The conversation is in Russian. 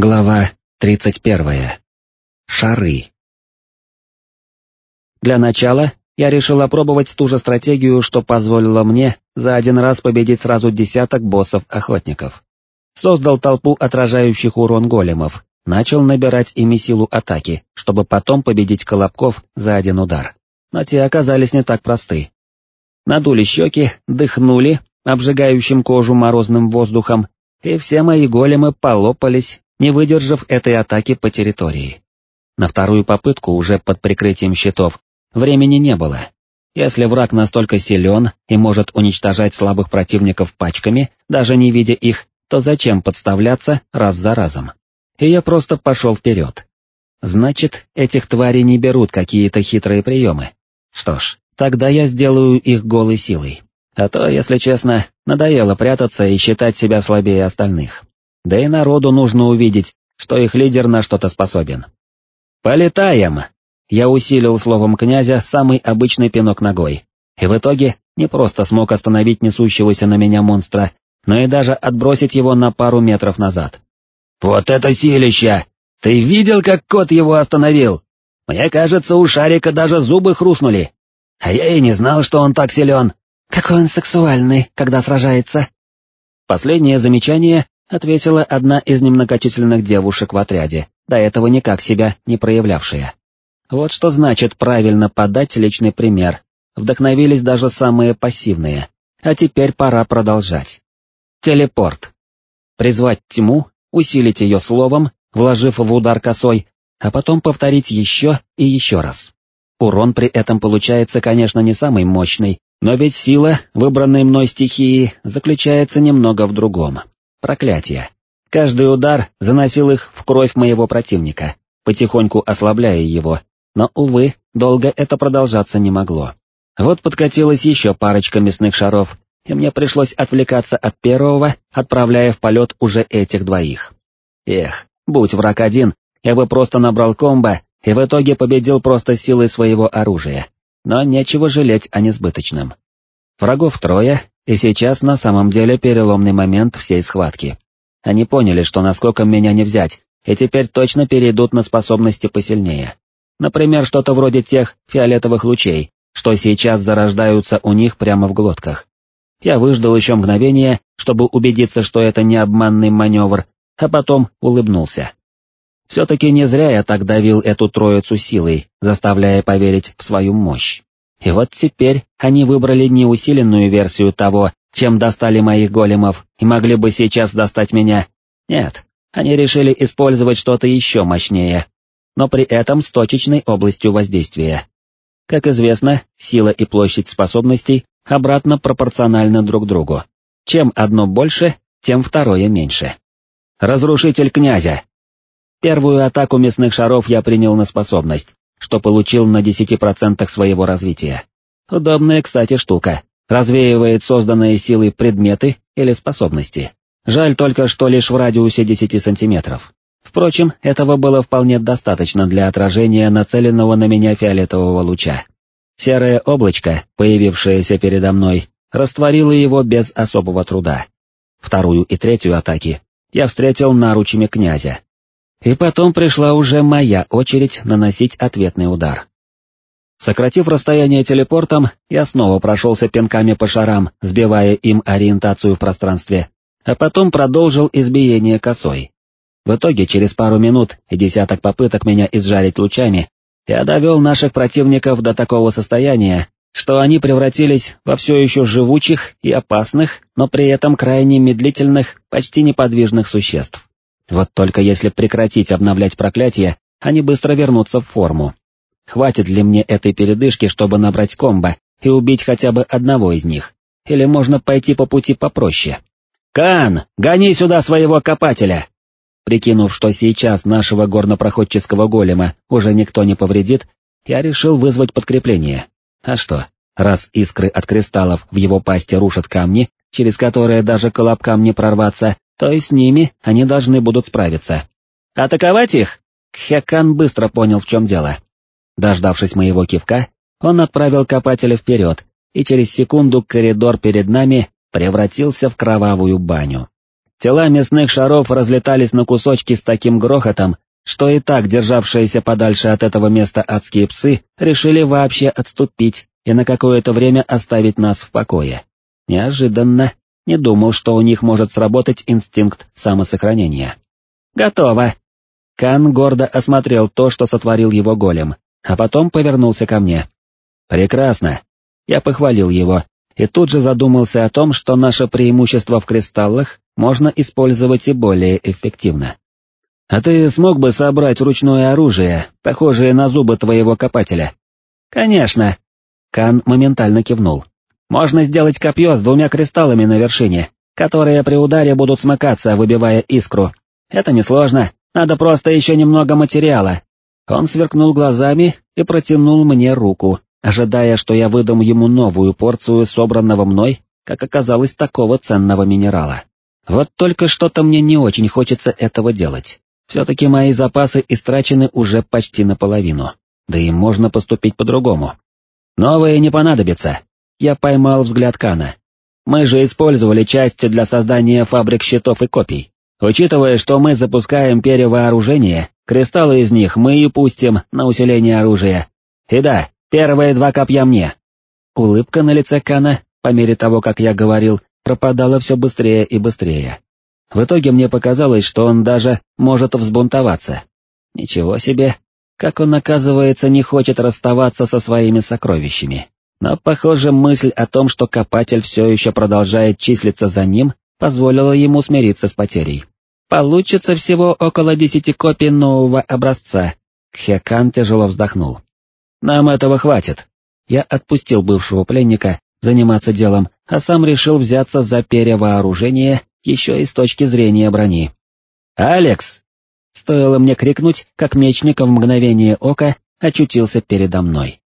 Глава 31. Шары. Для начала я решил опробовать ту же стратегию, что позволила мне за один раз победить сразу десяток боссов-охотников. Создал толпу отражающих урон големов, начал набирать ими силу атаки, чтобы потом победить колобков за один удар. Но те оказались не так просты. Надули щеки, дыхнули, обжигающим кожу морозным воздухом, и все мои големы полопались, не выдержав этой атаки по территории. На вторую попытку уже под прикрытием щитов времени не было. Если враг настолько силен и может уничтожать слабых противников пачками, даже не видя их, то зачем подставляться раз за разом? И я просто пошел вперед. Значит, этих тварей не берут какие-то хитрые приемы. Что ж, тогда я сделаю их голой силой. А то, если честно, надоело прятаться и считать себя слабее остальных да и народу нужно увидеть, что их лидер на что-то способен. «Полетаем!» Я усилил словом князя самый обычный пинок ногой, и в итоге не просто смог остановить несущегося на меня монстра, но и даже отбросить его на пару метров назад. «Вот это силища! Ты видел, как кот его остановил? Мне кажется, у Шарика даже зубы хрустнули. А я и не знал, что он так силен. Какой он сексуальный, когда сражается!» Последнее замечание ответила одна из немногочисленных девушек в отряде, до этого никак себя не проявлявшая. Вот что значит правильно подать личный пример, вдохновились даже самые пассивные, а теперь пора продолжать. Телепорт. Призвать тьму, усилить ее словом, вложив в удар косой, а потом повторить еще и еще раз. Урон при этом получается, конечно, не самый мощный, но ведь сила, выбранной мной стихии, заключается немного в другом. Проклятие. Каждый удар заносил их в кровь моего противника, потихоньку ослабляя его, но, увы, долго это продолжаться не могло. Вот подкатилась еще парочка мясных шаров, и мне пришлось отвлекаться от первого, отправляя в полет уже этих двоих. Эх, будь враг один, я бы просто набрал комбо и в итоге победил просто силой своего оружия, но нечего жалеть о несбыточном. Врагов трое, и сейчас на самом деле переломный момент всей схватки. Они поняли, что насколько меня не взять, и теперь точно перейдут на способности посильнее. Например, что-то вроде тех фиолетовых лучей, что сейчас зарождаются у них прямо в глотках. Я выждал еще мгновение, чтобы убедиться, что это не обманный маневр, а потом улыбнулся. Все-таки не зря я так давил эту троицу силой, заставляя поверить в свою мощь. И вот теперь они выбрали не усиленную версию того, чем достали моих големов, и могли бы сейчас достать меня. Нет, они решили использовать что-то еще мощнее, но при этом с точечной областью воздействия. Как известно, сила и площадь способностей обратно пропорциональны друг другу. Чем одно больше, тем второе меньше. Разрушитель князя. Первую атаку мясных шаров я принял на способность, что получил на 10% своего развития. Удобная, кстати, штука. Развеивает созданные силой предметы или способности. Жаль только, что лишь в радиусе 10 сантиметров. Впрочем, этого было вполне достаточно для отражения нацеленного на меня фиолетового луча. Серое облачко, появившееся передо мной, растворило его без особого труда. Вторую и третью атаки я встретил наручами князя, и потом пришла уже моя очередь наносить ответный удар. Сократив расстояние телепортом, я снова прошелся пинками по шарам, сбивая им ориентацию в пространстве, а потом продолжил избиение косой. В итоге через пару минут и десяток попыток меня изжарить лучами, я довел наших противников до такого состояния, что они превратились во все еще живучих и опасных, но при этом крайне медлительных, почти неподвижных существ. Вот только если прекратить обновлять проклятие, они быстро вернутся в форму. Хватит ли мне этой передышки, чтобы набрать комбо и убить хотя бы одного из них? Или можно пойти по пути попроще? «Кан, гони сюда своего копателя!» Прикинув, что сейчас нашего горнопроходческого голема уже никто не повредит, я решил вызвать подкрепление. А что, раз искры от кристаллов в его пасти рушат камни, через которые даже колобкам не прорваться, то и с ними они должны будут справиться. «Атаковать их?» Кхекан быстро понял, в чем дело. Дождавшись моего кивка, он отправил копателя вперед, и через секунду коридор перед нами превратился в кровавую баню. Тела мясных шаров разлетались на кусочки с таким грохотом, что и так державшиеся подальше от этого места адские псы решили вообще отступить и на какое-то время оставить нас в покое. Неожиданно, не думал, что у них может сработать инстинкт самосохранения. «Готово!» Кан гордо осмотрел то, что сотворил его голем, а потом повернулся ко мне. «Прекрасно!» Я похвалил его, и тут же задумался о том, что наше преимущество в кристаллах можно использовать и более эффективно. «А ты смог бы собрать ручное оружие, похожее на зубы твоего копателя?» «Конечно!» Кан моментально кивнул. «Можно сделать копье с двумя кристаллами на вершине, которые при ударе будут смыкаться, выбивая искру. Это несложно, надо просто еще немного материала». Он сверкнул глазами и протянул мне руку, ожидая, что я выдам ему новую порцию собранного мной, как оказалось, такого ценного минерала. Вот только что-то мне не очень хочется этого делать. Все-таки мои запасы истрачены уже почти наполовину, да и можно поступить по-другому. Новые не понадобятся. Я поймал взгляд Кана. Мы же использовали части для создания фабрик щитов и копий. Учитывая, что мы запускаем перевооружение, кристаллы из них мы и пустим на усиление оружия. И да, первые два копья мне. Улыбка на лице Кана, по мере того, как я говорил, пропадала все быстрее и быстрее. В итоге мне показалось, что он даже может взбунтоваться. Ничего себе, как он, оказывается, не хочет расставаться со своими сокровищами. Но, похоже, мысль о том, что копатель все еще продолжает числиться за ним, позволила ему смириться с потерей. Получится всего около десяти копий нового образца. Кхекан тяжело вздохнул. Нам этого хватит. Я отпустил бывшего пленника заниматься делом, а сам решил взяться за перевооружение еще и с точки зрения брони. «Алекс!» Стоило мне крикнуть, как мечник в мгновение ока очутился передо мной.